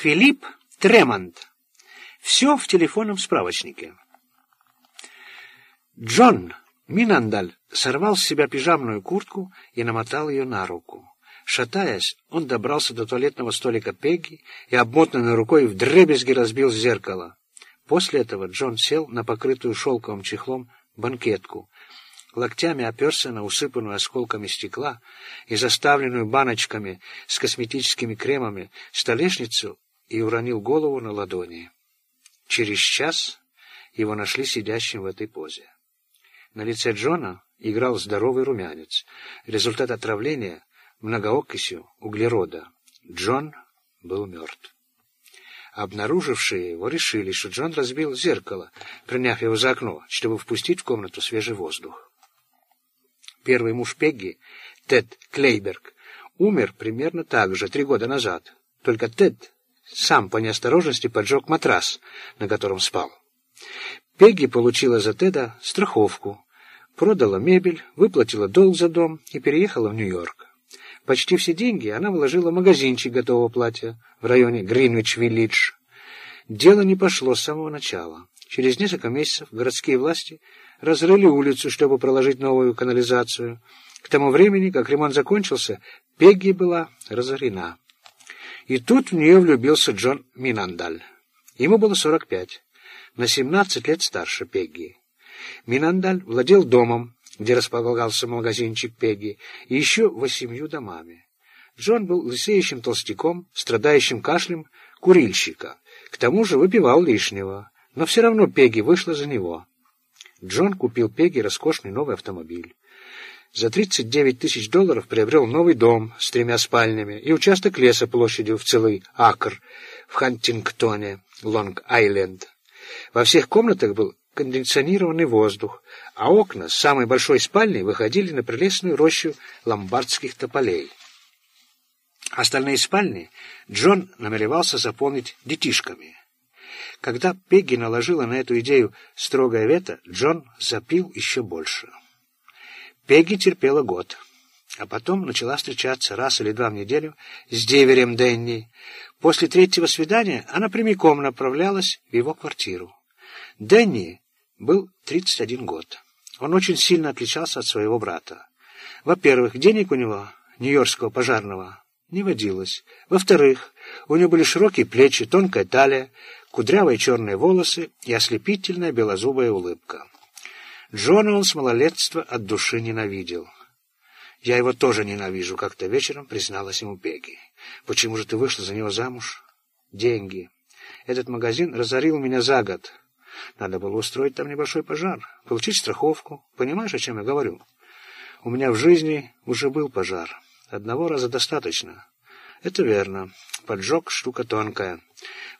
Филипп Тремонт. Все в телефонном справочнике. Джон Минандаль сорвал с себя пижамную куртку и намотал ее на руку. Шатаясь, он добрался до туалетного столика Пегги и обмотанной рукой вдребезги разбил зеркало. После этого Джон сел на покрытую шелковым чехлом банкетку, локтями оперся на усыпанную осколками стекла и заставленную баночками с косметическими кремами столешницу и уронил голову на ладони. Через час его нашли сидящим в этой позе. На лице Джона играл здоровый румянец. Результат отравления многоокисью углерода. Джон был мертв. Обнаружившие его решили, что Джон разбил зеркало, приняв его за окно, чтобы впустить в комнату свежий воздух. Первый муж Пегги, Тед Клейберг, умер примерно так же, три года назад. Только Тед сам по неосторожности поджег матрас, на котором спал. Пегги получила за Теда страховку, продала мебель, выплатила долг за дом и переехала в Нью-Йорк. Почти все деньги она вложила в магазинчик готового платья в районе Гринвич-Виллидж. Дело не пошло с самого начала. Через несколько месяцев городские власти разрыли улицу, чтобы проложить новую канализацию. К тому времени, как ремонт закончился, Пегги была разорена. И тут в нее влюбился Джон Минандаль. Ему было 45, на 17 лет старше Пегги. Минандаль владел домом, где располагался магазинчик Пегги, и еще восемью домами. Джон был лысеющим толстяком, страдающим кашлем курильщика. К тому же выпивал лишнего, но все равно Пегги вышла за него. Джон купил Пегги роскошный новый автомобиль. За 39 тысяч долларов приобрел новый дом с тремя спальнями и участок леса площадью в целый акр в Хантингтоне, Лонг-Айленд. Во всех комнатах был кондиционированный воздух, а окна с самой большой спальни выходили на прелестную рощу ломбардских тополей. Остальные спальни Джон намеревался заполнить детишками. Когда Пегги наложила на эту идею строгое вето, Джон запил еще больше. Пегги терпела год, а потом начала встречаться раз или два в неделю с деверем Дэнни. После третьего свидания она прямиком направлялась в его квартиру. Дэнни был 31 год. Он очень сильно отличался от своего брата. Во-первых, денег у него, нью-йоркского пожарного, не водилось. Во-вторых, у него были широкие плечи, тонкая талия, кудрявые черные волосы и ослепительная белозубая улыбка. Джона он с малолетства от души ненавидел. «Я его тоже ненавижу», — как-то вечером призналась ему Пегги. «Почему же ты вышла за него замуж?» «Деньги. Этот магазин разорил меня за год. Надо было устроить там небольшой пожар, получить страховку. Понимаешь, о чем я говорю? У меня в жизни уже был пожар. Одного раза достаточно». «Это верно. Поджог — штука тонкая.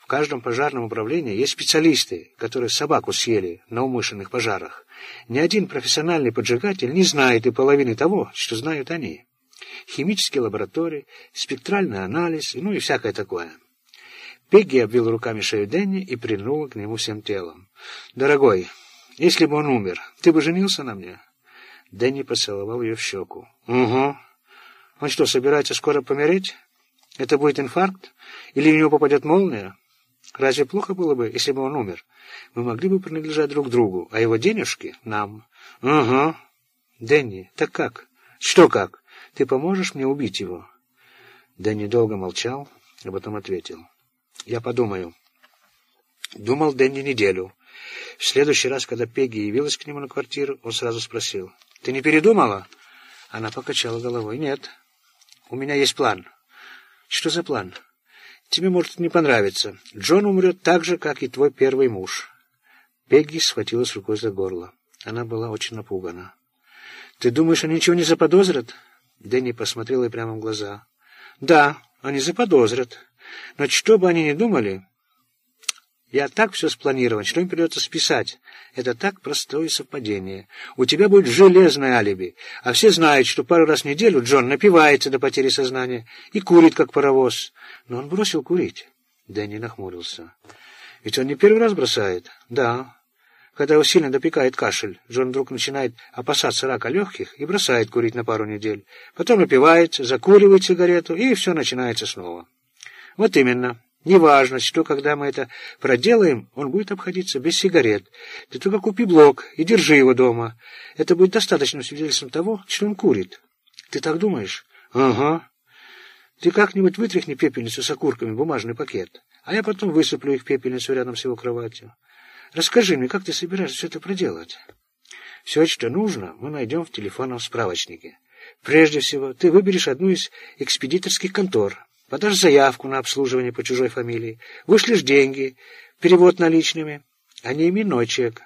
В каждом пожарном управлении есть специалисты, которые собаку съели на умышленных пожарах. Ни один профессиональный поджигатель не знает и половины того, что знают они. Химические лаборатории, спектральный анализ, ну и всякое такое. Пегги обвил руками шею Дэнни и прильнула к нему всем телом. «Дорогой, если бы он умер, ты бы женился на мне?» Дэнни поцеловал ее в щеку. «Угу. Он что, собирается скоро помереть? Это будет инфаркт? Или в него попадет молния?» Разве плохо было бы, если бы он умер? Мы могли бы принадлежать друг другу, а его денежки — нам. — Ага. — Дэнни, так как? — Что как? Ты поможешь мне убить его? Дэнни долго молчал, а потом ответил. — Я подумаю. Думал Дэнни неделю. В следующий раз, когда Пегги явилась к нему на квартиру, он сразу спросил. — Ты не передумала? Она покачала головой. — Нет. У меня есть план. — Что за план? — Тебе может не понравиться. Джон умрет так же, как и твой первый муж. Пегги схватилась рукой за горло. Она была очень напугана. «Ты думаешь, они ничего не заподозрят?» Дэнни посмотрел ей прямо в глаза. «Да, они заподозрят. Но что бы они ни думали, я так все спланирован, что им придется списать. Это так простое совпадение. У тебя будет железное алиби, а все знают, что пару раз в неделю Джон напивается до потери сознания и курит, как паровоз. Но он бросил курить. Дэнни нахмурился. Ведь он не первый раз бросает. Да. Когда его сильно допекает кашель, Джон вдруг начинает опасаться рака легких и бросает курить на пару недель. Потом напивается, закуривает сигарету, и все начинается снова. Вот именно. Неважно, что когда мы это проделаем, он будет обходиться без сигарет. Ты только купи блок и держи его дома. Это будет достаточным свидетельством того, что он курит. Ты так думаешь? Ага. Ты как-нибудь вытряхни пепельницу с окурками бумажный пакет, а я потом высыплю их в пепельницу рядом с его кроватью. Расскажи мне, как ты собираешься все это проделать? Все, что нужно, мы найдем в телефонном справочнике. Прежде всего, ты выберешь одну из экспедиторских контор, подашь заявку на обслуживание по чужой фамилии, вышлешь деньги, перевод наличными, а не именной чек.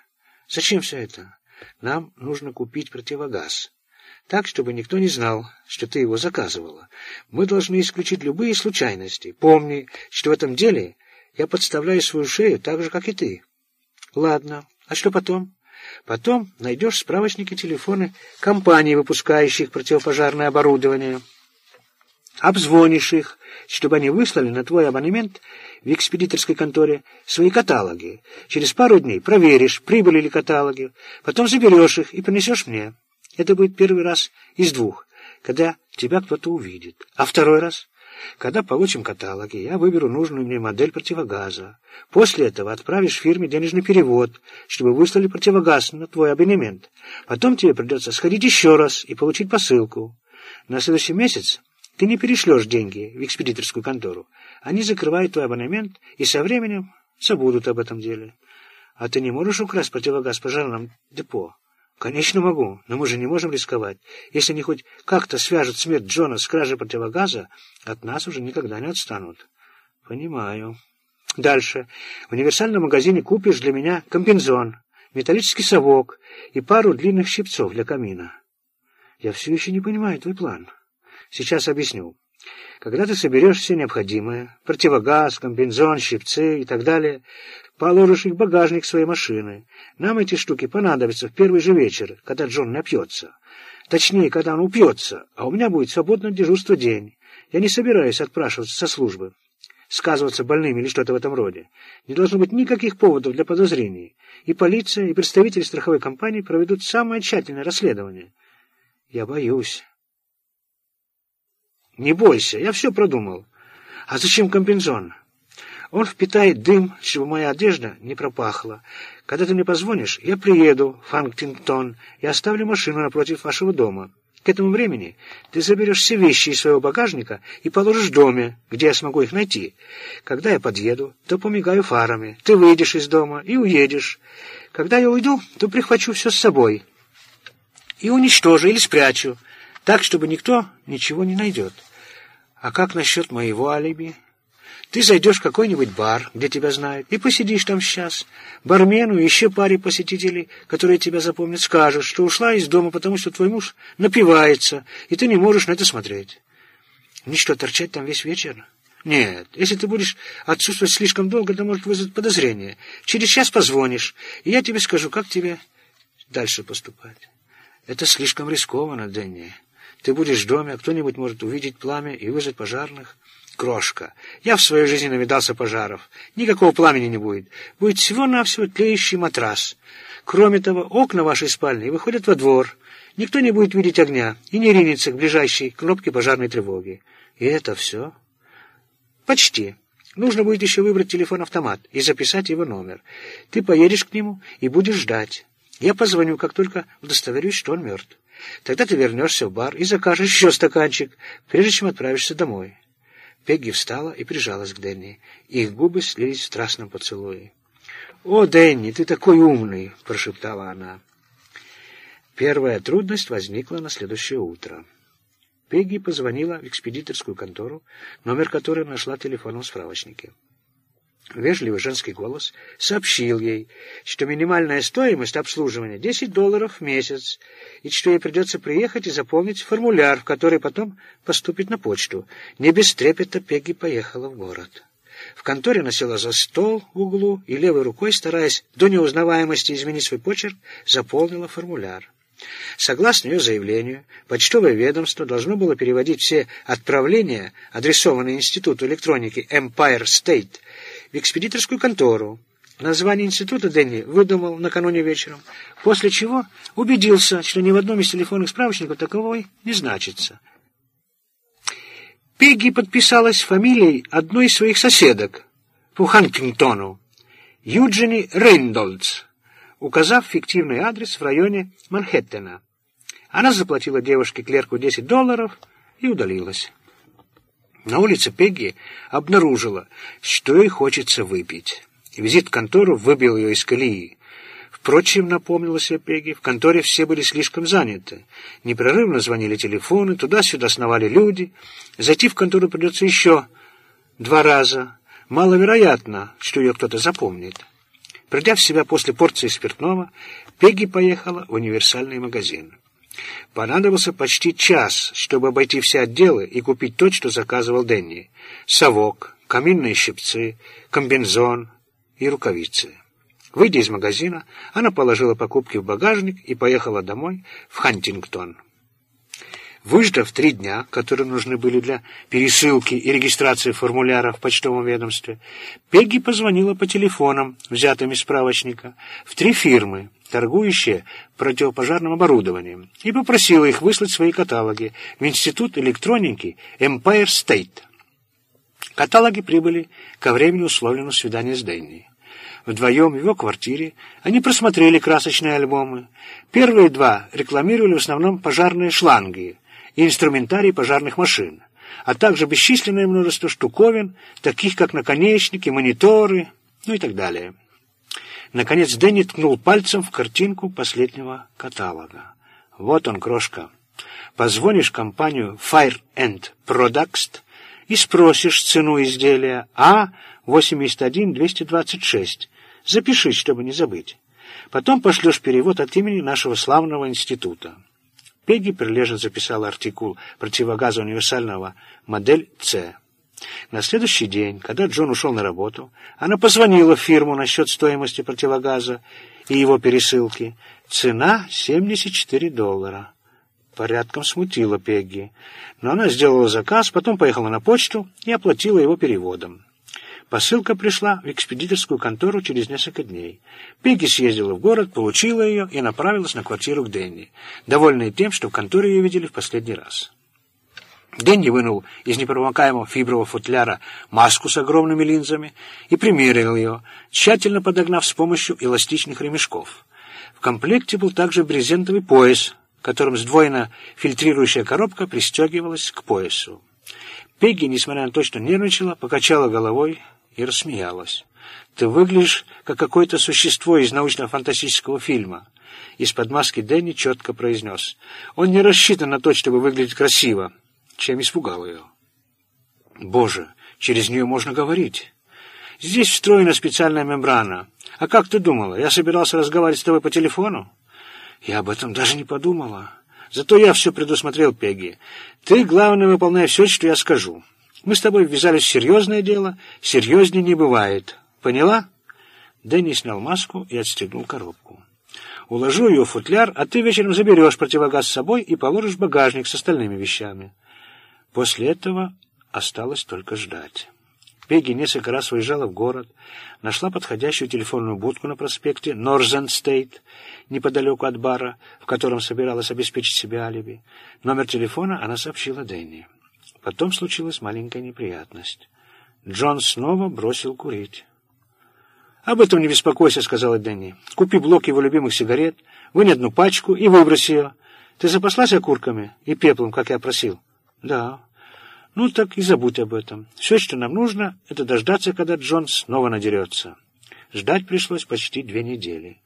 Зачем все это? Нам нужно купить противогаз. Так, чтобы никто не знал, что ты его заказывала. Мы должны исключить любые случайности. Помни, что в этом деле я подставляю свою шею так же, как и ты. Ладно. А что потом? Потом найдешь справочники телефоны компаний, выпускающих противопожарное оборудование. Обзвонишь их, чтобы они выслали на твой абонемент в экспедиторской конторе свои каталоги. Через пару дней проверишь, прибыли ли каталоги, потом заберешь их и принесешь мне. Это будет первый раз из двух, когда тебя кто-то увидит. А второй раз когда получим каталоги, я выберу нужную мне модель противогаза. После этого отправишь фирме денежный перевод, чтобы выслали противогаз на твой абонемент. Потом тебе придется сходить еще раз и получить посылку. На следующий месяц ты не перешлешь деньги в экспедиторскую контору. Они закрывают твой абонемент и со временем забудут об этом деле. А ты не можешь украсть противогаз в пожарном депо? Конечно, могу, но мы же не можем рисковать. Если они хоть как-то свяжут смерть Джона с кражей противогаза, от нас уже никогда не отстанут. Понимаю. Дальше. В универсальном магазине купишь для меня комбинзон, металлический совок и пару длинных щипцов для камина. Я все еще не понимаю твой план. Сейчас объясню. Когда ты соберешь все необходимое, противогаз, комбинзон, щипцы и так далее, положишь их в багажник своей машины. Нам эти штуки понадобятся в первый же вечер, когда Джон напьется. Точнее, когда он упьется, а у меня будет свободное дежурство день. Я не собираюсь отпрашиваться со службы, сказываться больными или что-то в этом роде. Не должно быть никаких поводов для подозрений. И полиция, и представители страховой компании проведут самое тщательное расследование. Я боюсь. Не бойся, я все продумал. А зачем комбинзон? Он впитает дым, чтобы моя одежда не пропахла. Когда ты мне позвонишь, я приеду в Фанктингтон и оставлю машину напротив вашего дома. К этому времени ты заберешь все вещи из своего багажника и положишь в доме, где я смогу их найти. Когда я подъеду, то помигаю фарами. Ты выйдешь из дома и уедешь. Когда я уйду, то прихвачу все с собой и уничтожу или спрячу, так, чтобы никто ничего не найдет. А как насчет моего алиби? Ты зайдешь в какой-нибудь бар, где тебя знают, и посидишь там сейчас. Бармену и еще паре посетителей, которые тебя запомнят, скажешь, что ушла из дома, потому что твой муж напивается, и ты не можешь на это смотреть. Мне что, торчать там весь вечер? Нет, если ты будешь отсутствовать слишком долго, это может вызвать подозрение. Через час позвонишь, и я тебе скажу, как тебе дальше поступать. Это слишком рискованно, Дэнни. Ты будешь в доме, кто-нибудь может увидеть пламя и вызвать пожарных. Крошка, я в своей жизни навидался пожаров. Никакого пламени не будет. Будет всего-навсего тлеющий матрас. Кроме того, окна вашей спальни выходят во двор. Никто не будет видеть огня и не ринется к ближайшей кнопке пожарной тревоги. И это все? Почти. Нужно будет еще выбрать телефон-автомат и записать его номер. Ты поедешь к нему и будешь ждать. Я позвоню, как только удостоверюсь, что он мертв. Тогда ты вернешься в бар и закажешь еще стаканчик, прежде чем отправишься домой. Пегги встала и прижалась к Дэнни. Их губы слились в страстном поцелуе. «О, Дэнни, ты такой умный!» — прошептала она. Первая трудность возникла на следующее утро. Пегги позвонила в экспедиторскую контору, номер которой нашла в телефонном справочнике. Вежливый женский голос сообщил ей, что минимальная стоимость обслуживания 10 долларов в месяц, и что ей придется приехать и заполнить формуляр, в который потом поступит на почту. Не без трепета Пегги поехала в город. В конторе она села за стол в углу и левой рукой, стараясь до неузнаваемости изменить свой почерк, заполнила формуляр. Согласно ее заявлению, почтовое ведомство должно было переводить все отправления, адресованные Институту электроники Empire State, в экспедиторскую контору. Название института Дэнни выдумал накануне вечером, после чего убедился, что ни в одном из телефонных справочников таковой не значится. Пегги подписалась фамилией одной из своих соседок по Хантингтону, Юджини Рейндольдс, указав фиктивный адрес в районе Манхэттена. Она заплатила девушке-клерку 10 долларов и удалилась. На улице Пегги обнаружила, что ей хочется выпить. Визит в контору выбил ее из колеи. Впрочем, напомнила себе Пегги, в конторе все были слишком заняты. Непрерывно звонили телефоны, туда-сюда сновали люди. Зайти в контору придется еще два раза. Маловероятно, что ее кто-то запомнит. Придя в себя после порции спиртного, Пегги поехала в универсальный магазин. Понадобился почти час, чтобы обойти все отделы и купить то, что заказывал Дэнни. Совок, каминные щипцы, комбинзон и рукавицы. Выйдя из магазина, она положила покупки в багажник и поехала домой в Хантингтон. Выждав три дня, которые нужны были для пересылки и регистрации формуляра в почтовом ведомстве, Пегги позвонила по телефонам, взятым из справочника, в три фирмы, торгующие противопожарным оборудованием, и попросила их выслать свои каталоги в Институт электроники Empire State. Каталоги прибыли ко времени условленного свидания с Дэнни. Вдвоем в его квартире они просмотрели красочные альбомы. Первые два рекламировали в основном пожарные шланги, инструментарий пожарных машин, а также бесчисленное множество штуковин, таких как наконечники, мониторы, ну и так далее. Наконец Дэнни ткнул пальцем в картинку последнего каталога. Вот он, крошка. Позвонишь компанию Fire and Products и спросишь цену изделия А-81226. Запишись, чтобы не забыть. Потом пошлешь перевод от имени нашего славного института. Пегги прилежно записала артикул противогаза универсального модель «С». На следующий день, когда Джон ушел на работу, она позвонила в фирму насчет стоимости противогаза и его пересылки. Цена — 74 доллара. Порядком смутила Пегги, но она сделала заказ, потом поехала на почту и оплатила его переводом. Посылка пришла в экспедиторскую контору через несколько дней. Пегги съездила в город, получила ее и направилась на квартиру к Дэнни, довольная тем, что в конторе ее видели в последний раз. Дэнни вынул из непромокаемого фибрового футляра маску с огромными линзами и примерил ее, тщательно подогнав с помощью эластичных ремешков. В комплекте был также брезентовый пояс, которым сдвоена фильтрирующая коробка пристегивалась к поясу. Пегги, несмотря на то, что нервничала, покачала головой, и рассмеялась. «Ты выглядишь, как какое-то существо из научно-фантастического фильма». Из-под маски Дэнни четко произнес. «Он не рассчитан на то, чтобы выглядеть красиво», чем испугал ее. «Боже, через нее можно говорить. Здесь встроена специальная мембрана. А как ты думала, я собирался разговаривать с тобой по телефону?» «Я об этом даже не подумала. Зато я все предусмотрел, Пегги. Ты, главное, выполняй все, что я скажу». Мы с тобой ввязались в серьезное дело, серьезнее не бывает. Поняла?» Дэнни снял маску и отстегнул коробку. «Уложу ее в футляр, а ты вечером заберешь противогаз с собой и положишь в багажник с остальными вещами». После этого осталось только ждать. Пегги несколько раз выезжала в город, нашла подходящую телефонную будку на проспекте Норзен Стейт, неподалеку от бара, в котором собиралась обеспечить себе алиби. Номер телефона она сообщила Дэнни. Потом случилась маленькая неприятность. Джон снова бросил курить. «Об этом не беспокойся», — сказала Дэнни. «Купи блок его любимых сигарет, вынь одну пачку и выброси ее. Ты запаслась окурками и пеплом, как я просил?» «Да». «Ну, так и забудь об этом. Все, что нам нужно, это дождаться, когда Джон снова надерется». Ждать пришлось почти две недели.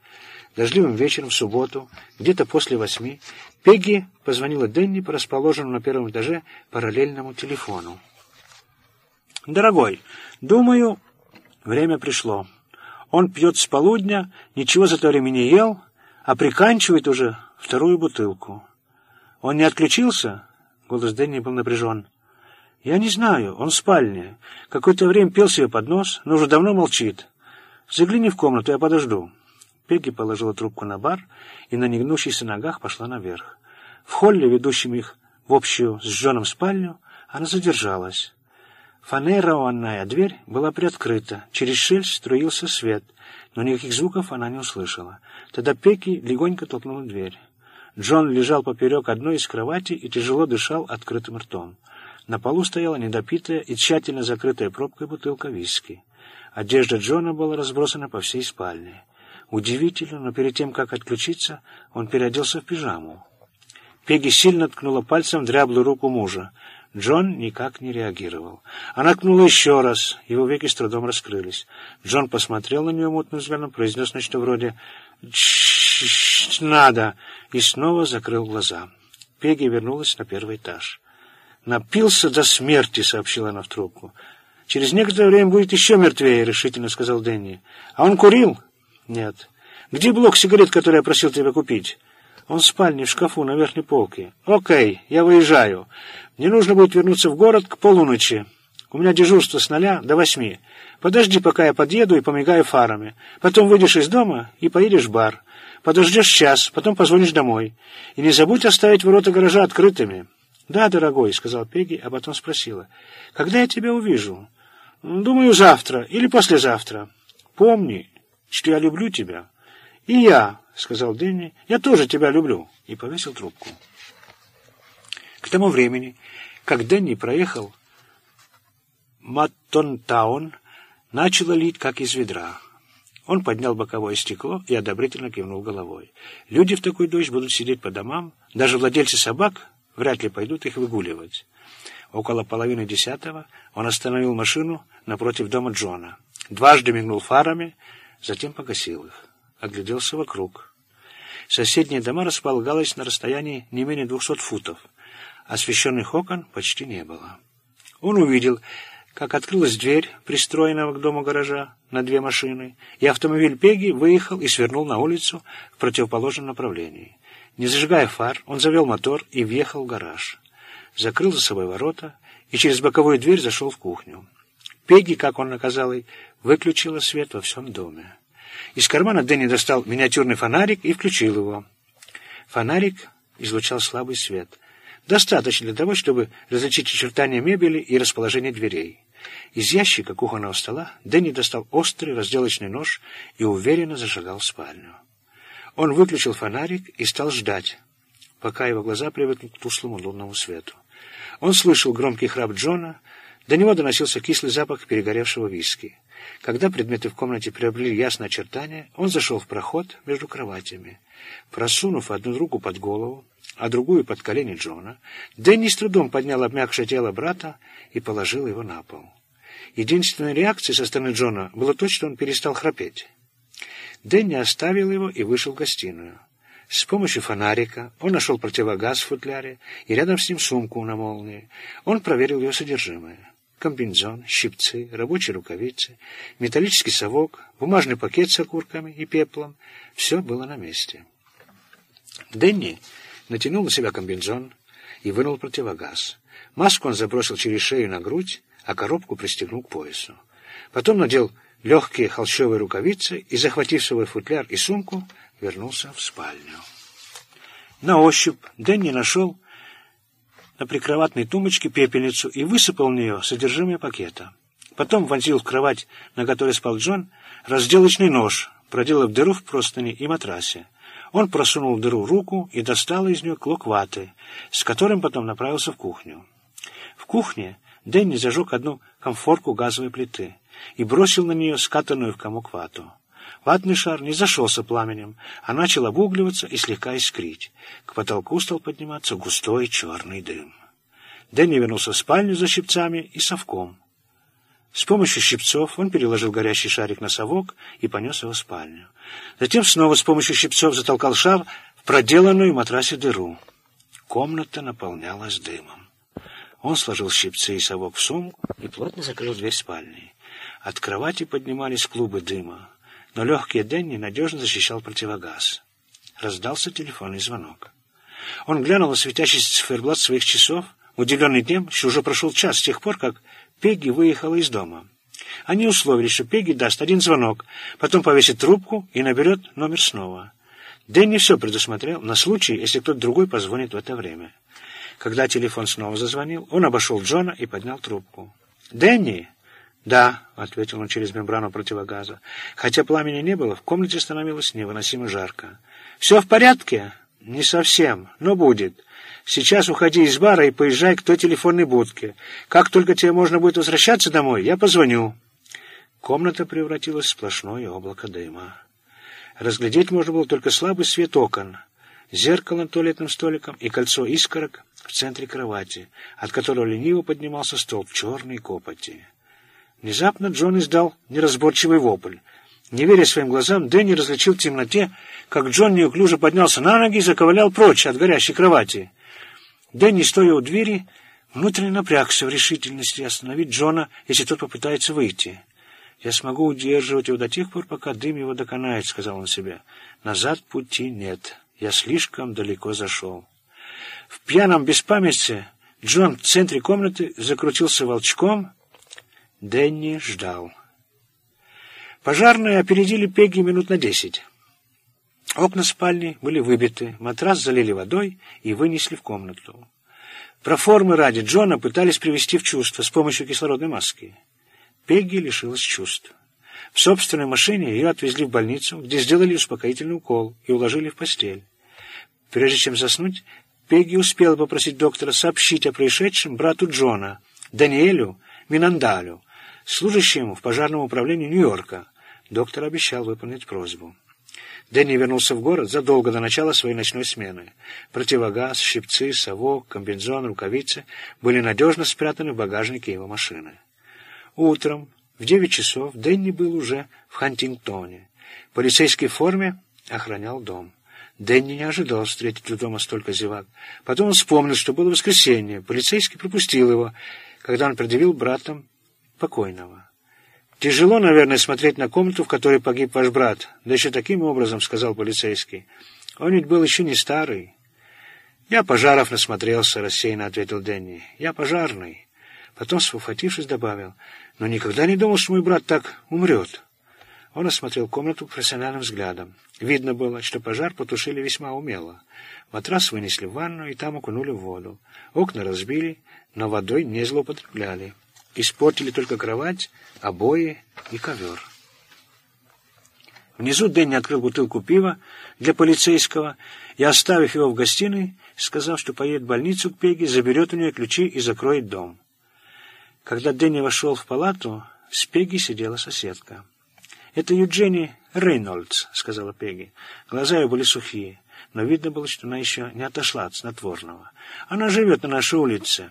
Дождливым вечером в субботу, где-то после восьми, Пегги позвонила Денни по расположенному на первом этаже параллельному телефону. «Дорогой, думаю, время пришло. Он пьет с полудня, ничего за это время не ел, а приканчивает уже вторую бутылку. Он не отключился?» Голос Дэнни был напряжен. «Я не знаю, он в спальне. Какое-то время пел себе под нос, но уже давно молчит. Загляни в комнату, я подожду». Пегги положила трубку на бар и на негнущихся ногах пошла наверх. В холле, ведущем их в общую с Джоном спальню, она задержалась. Фанерованная дверь была приоткрыта, через щель струился свет, но никаких звуков она не услышала. Тогда Пегги легонько толкнула дверь. Джон лежал поперек одной из кроватей и тяжело дышал открытым ртом. На полу стояла недопитая и тщательно закрытая пробкой бутылка виски. Одежда Джона была разбросана по всей спальне. Удивительно, но перед тем, как отключиться, он переоделся в пижаму. Пегги сильно ткнула пальцем в дряблую руку мужа. Джон никак не реагировал. Она ткнула еще раз, его веки с трудом раскрылись. Джон посмотрел на нее мутным взглядом, произнес нечто вроде «Надо!» и снова закрыл глаза. Пегги вернулась на первый этаж. «Напился до смерти», — сообщила она в трубку. «Через некоторое время будет еще мертвее», — решительно сказал Дэнни. «А он курил?» «Нет». «Где блок сигарет, который я просил тебя купить?» «Он в спальне, в шкафу, на верхней полке». «Окей, я выезжаю. Мне нужно будет вернуться в город к полуночи. У меня дежурство с ноля до восьми. Подожди, пока я подъеду и помигаю фарами. Потом выйдешь из дома и поедешь в бар. Подождешь час, потом позвонишь домой. И не забудь оставить ворота гаража открытыми». «Да, дорогой», — сказал Пегги, а потом спросила. «Когда я тебя увижу?» «Думаю, завтра или послезавтра. Помни, что я люблю тебя». «И я», — сказал Дэнни, — «я тоже тебя люблю». И повесил трубку. К тому времени, как Дэнни проехал Маттонтаун, начало лить, как из ведра. Он поднял боковое стекло и одобрительно кивнул головой. Люди в такой дождь будут сидеть по домам, даже владельцы собак вряд ли пойдут их выгуливать. Около половины десятого он остановил машину напротив дома Джона. Дважды мигнул фарами, затем погасил их. Огляделся вокруг. Соседние дома располагались на расстоянии не менее двухсот футов. Освещенных окон почти не было. Он увидел, как открылась дверь, пристроенного к дому гаража, на две машины, и автомобиль Пеги выехал и свернул на улицу в противоположном направлении. Не зажигая фар, он завел мотор и въехал в гараж. Закрыл за собой ворота и через боковую дверь зашел в кухню. Пегги, как он наказал ей, выключила свет во всем доме. Из кармана Дэнни достал миниатюрный фонарик и включил его. Фонарик излучал слабый свет. Достаточно для того, чтобы различить очертания мебели и расположение дверей. Из ящика кухонного стола Дэнни достал острый разделочный нож и уверенно зашагал в спальню. Он выключил фонарик и стал ждать, пока его глаза привыкнут к тусклому лунному свету. Он слышал громкий храп Джона, до него доносился кислый запах перегоревшего виски. Когда предметы в комнате приобрели ясное очертание, он зашел в проход между кроватями. Просунув одну руку под голову, а другую под колени Джона, Дэнни с трудом поднял обмякшее тело брата и положил его на пол. Единственной реакцией со стороны Джона было то, что он перестал храпеть. Дэнни оставил его и вышел в гостиную. С помощью фонарика он нашел противогаз в футляре и рядом с ним сумку на молнии. Он проверил ее содержимое. Комбинзон, щипцы, рабочие рукавицы, металлический совок, бумажный пакет с окурками и пеплом — все было на месте. Дэнни натянул на себя комбинзон и вынул противогаз. Маску он забросил через шею на грудь, а коробку пристегнул к поясу. Потом надел легкие холщовые рукавицы и, захватив свой футляр и сумку, вернулся в спальню. На ощупь Дэнни нашел на прикроватной тумбочке пепельницу и высыпал в нее содержимое пакета. Потом вонзил в кровать, на которой спал Джон, разделочный нож, проделав дыру в простыне и матрасе. Он просунул в дыру руку и достал из нее клок ваты, с которым потом направился в кухню. В кухне Дэнни зажег одну комфорку газовой плиты и бросил на нее скатанную в комок вату. Ватный шар не зашелся пламенем, а начал обугливаться и слегка искрить. К потолку стал подниматься густой черный дым. Дэнни вернулся в спальню за щипцами и совком. С помощью щипцов он переложил горящий шарик на совок и понес его в спальню. Затем снова с помощью щипцов затолкал шар в проделанную в матрасе дыру. Комната наполнялась дымом. Он сложил щипцы и совок в сумку и плотно закрыл дверь спальни. От кровати поднимались клубы дыма, но легкий Дэнни надежно защищал противогаз. Раздался телефонный звонок. Он глянул на светящийся циферблат своих часов, удивленный тем, что уже прошел час с тех пор, как Пегги выехала из дома. Они условились, что Пегги даст один звонок, потом повесит трубку и наберет номер снова. Дэнни все предусмотрел на случай, если кто-то другой позвонит в это время. Когда телефон снова зазвонил, он обошел Джона и поднял трубку. «Дэнни!» «Да», — ответил он через мембрану противогаза. Хотя пламени не было, в комнате становилось невыносимо жарко. «Все в порядке?» «Не совсем, но будет. Сейчас уходи из бара и поезжай к той телефонной будке. Как только тебе можно будет возвращаться домой, я позвоню». Комната превратилась в сплошное облако дыма. Разглядеть можно было только слабый свет окон, зеркало над туалетным столиком и кольцо искорок в центре кровати, от которого лениво поднимался столб черной копоти. Внезапно Джон издал неразборчивый вопль. Не веря своим глазам, Дэнни различил в темноте, как Джон неуклюже поднялся на ноги и заковылял прочь от горящей кровати. Дэнни, стоя у двери, внутренне напрягся в решительности остановить Джона, если тот попытается выйти. «Я смогу удерживать его до тех пор, пока дым его доконает», — сказал он себе. «Назад пути нет. Я слишком далеко зашел». В пьяном беспамятстве Джон в центре комнаты закрутился волчком. Дэнни ждал. Пожарные опередили Пегги минут на десять. Окна спальни были выбиты, матрас залили водой и вынесли в комнату. Проформы ради Джона пытались привести в чувство с помощью кислородной маски. Пегги лишилась чувств. В собственной машине ее отвезли в больницу, где сделали успокоительный укол и уложили в постель. Прежде чем заснуть, Пегги успела попросить доктора сообщить о происшедшем брату Джона, Даниэлю Минандалю, служащему в пожарном управлении Нью-Йорка. Доктор обещал выполнить просьбу. Дэнни вернулся в город задолго до начала своей ночной смены. Противогаз, щипцы, совок, комбинзон, рукавицы были надежно спрятаны в багажнике его машины. Утром в девять часов Дэнни был уже в Хантингтоне. В полицейской форме охранял дом. Дэнни не ожидал встретить у дома столько зевак. Потом он вспомнил, что было воскресенье. Полицейский пропустил его, когда он предъявил братом покойного. «Тяжело, наверное, смотреть на комнату, в которой погиб ваш брат. Да еще таким образом», — сказал полицейский. «Он ведь был еще не старый». «Я пожаров насмотрелся», — рассеянно ответил Дэнни. «Я пожарный». Потом, схватившись, добавил, «Но никогда не думал, что мой брат так умрет». Он осмотрел комнату профессиональным взглядом. Видно было, что пожар потушили весьма умело. Матрас вынесли в ванну и там окунули в воду. Окна разбили, но водой не злоупотребляли. Испортили только кровать, обои и ковер. Внизу Дэнни открыл бутылку пива для полицейского и, оставив его в гостиной, сказал, что поедет в больницу к Пеге, заберет у нее ключи и закроет дом. Когда Дэнни вошел в палату, с Пеги сидела соседка. «Это Юджини Рейнольдс», — сказала Пеги. Глаза ее были сухие, но видно было, что она еще не отошла от снотворного. «Она живет на нашей улице.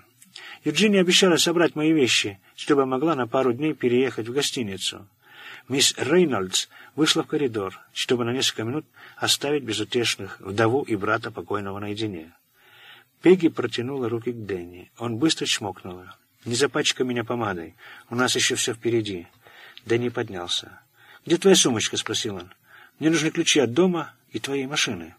Юджини обещала собрать мои вещи, чтобы могла на пару дней переехать в гостиницу». Мисс Рейнольдс вышла в коридор, чтобы на несколько минут оставить безутешных вдову и брата покойного наедине. Пегги протянула руки к Дэнни. Он быстро чмокнул ее. «Не запачкай меня помадой. У нас еще все впереди». Дэнни поднялся. «Где твоя сумочка?» — спросил он. «Мне нужны ключи от дома и твоей машины».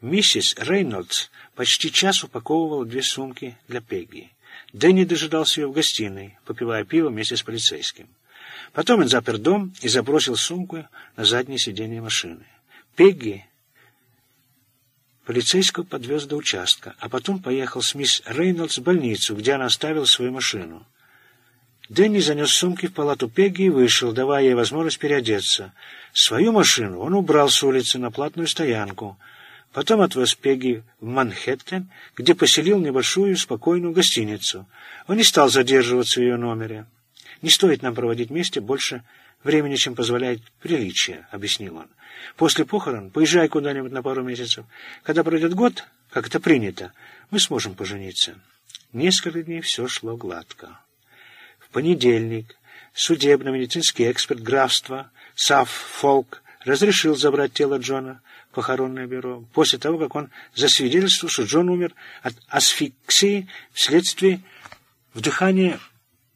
Миссис Рейнольдс почти час упаковывала две сумки для Пегги. Дэнни дожидался ее в гостиной, попивая пиво вместе с полицейским. Потом он запер дом и забросил сумку на заднее сиденье машины. Пегги полицейского подвез до участка, а потом поехал с мисс Рейнольдс в больницу, где она оставила свою машину. Дэнни занес сумки в палату Пегги и вышел, давая ей возможность переодеться. Свою машину он убрал с улицы на платную стоянку. Потом отвез Пегги в Манхэттен, где поселил небольшую спокойную гостиницу. Он не стал задерживаться в ее номере. «Не стоит нам проводить вместе больше времени, чем позволяет приличие», — объяснил он. «После похорон поезжай куда-нибудь на пару месяцев. Когда пройдет год, как это принято, мы сможем пожениться». Несколько дней все шло гладко. В понедельник судебно-медицинский эксперт графства Саф Фолк разрешил забрать тело Джона похоронное бюро после того, как он засвидетельствовал, что Джон умер от асфиксии вследствие вдыхания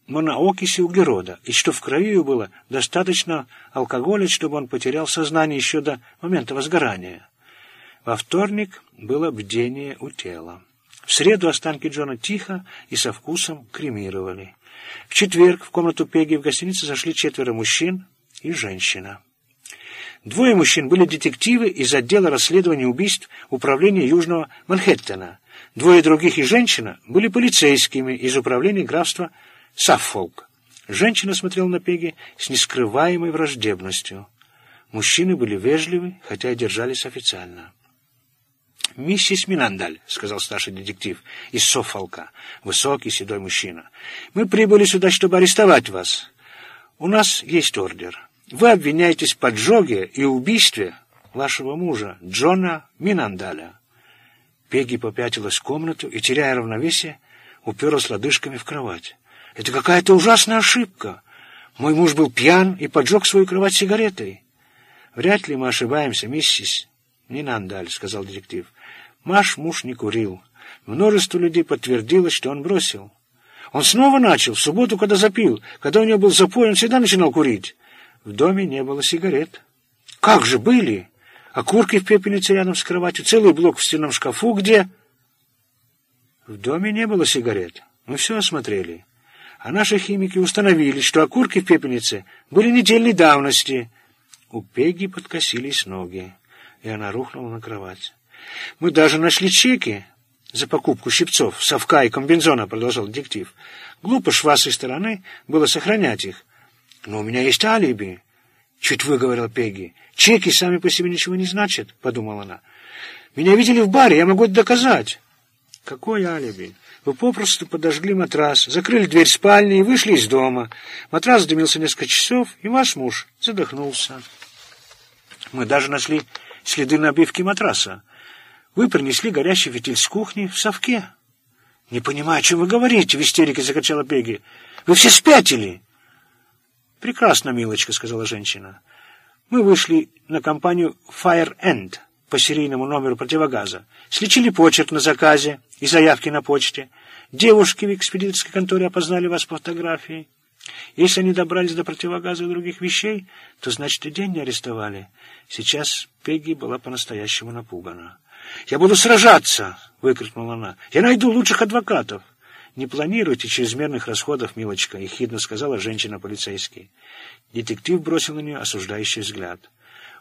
моноокиси углерода, и что в крови его было достаточно алкоголя, чтобы он потерял сознание еще до момента возгорания. Во вторник было бдение у тела. В среду останки Джона тихо и со вкусом кремировали. В четверг в комнату Пеги в гостинице зашли четверо мужчин и женщина. Двое мужчин были детективы из отдела расследования убийств Управления Южного Манхэттена. Двое других и женщина были полицейскими из управления графства Саффолк. Женщина смотрела на Пеги с нескрываемой враждебностью. Мужчины были вежливы, хотя и держались официально. «Миссис Минандаль», — сказал старший детектив из Софолка, высокий седой мужчина, — «мы прибыли сюда, чтобы арестовать вас. У нас есть ордер. Вы обвиняетесь в поджоге и убийстве вашего мужа, Джона Минандаля». Пегги попятилась в комнату и, теряя равновесие, уперлась лодыжками в кровать. «Это какая-то ужасная ошибка. Мой муж был пьян и поджег свою кровать сигаретой». «Вряд ли мы ошибаемся, миссис Минандаль», — сказал детектив. Маш муж не курил. Множество людей подтвердилось, что он бросил. Он снова начал, в субботу, когда запил. Когда у него был запой, он всегда начинал курить. В доме не было сигарет. Как же были? Окурки в пепельнице рядом с кроватью, целый блок в стенном шкафу, где... В доме не было сигарет. Мы все осмотрели. А наши химики установили, что окурки в пепельнице были недельной давности. У Пеги подкосились ноги, и она рухнула на кровать. Мы даже нашли чеки за покупку щипцов, совка и комбинзона, продолжал детектив. Глупо с вашей стороны было сохранять их. Но у меня есть алиби. Чуть выговорил Пегги. Чеки сами по себе ничего не значат, подумала она. Меня видели в баре, я могу это доказать. Какое алиби? Вы попросту подожгли матрас, закрыли дверь спальни и вышли из дома. Матрас дымился несколько часов, и ваш муж задохнулся. Мы даже нашли следы набивки матраса. Вы принесли горящий фитиль с кухни в совке. — Не понимаю, о чем вы говорите, — в истерике закачала Пегги. — Вы все спятили. — Прекрасно, милочка, — сказала женщина. Мы вышли на компанию Fire End по серийному номеру противогаза, слечили почерк на заказе и заявки на почте. Девушки в экспедиторской конторе опознали вас по фотографии. Если они добрались до противогаза и других вещей, то, значит, и день не арестовали. Сейчас Пегги была по-настоящему напугана. «Я буду сражаться!» — выкрикнула она. «Я найду лучших адвокатов!» «Не планируйте чрезмерных расходов, милочка», — ехидно сказала женщина-полицейский. Детектив бросил на нее осуждающий взгляд.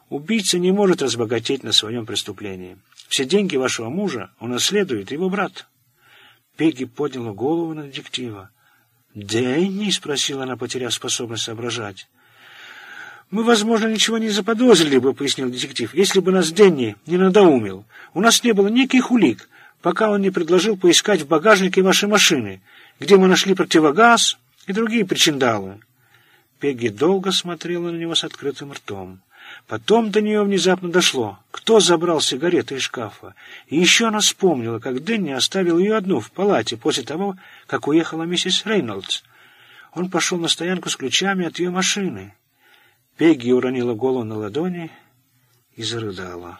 «Убийца не может разбогатеть на своем преступлении. Все деньги вашего мужа унаследует его брат». Пегги подняла голову на детектива. «Дэнни?» — спросила она, потеряв способность соображать. «Мы, возможно, ничего не заподозрили бы», — пояснил детектив, «если бы нас Денни не надоумил. У нас не было никаких улик, пока он не предложил поискать в багажнике вашей машины, где мы нашли противогаз и другие причиндалы». Пегги долго смотрела на него с открытым ртом. Потом до нее внезапно дошло, кто забрал сигареты из шкафа. И еще она вспомнила, как Дэнни оставил ее одну в палате после того, как уехала миссис Рейнольдс. Он пошел на стоянку с ключами от ее машины. Пегги уронила голову на ладони и зарыдала.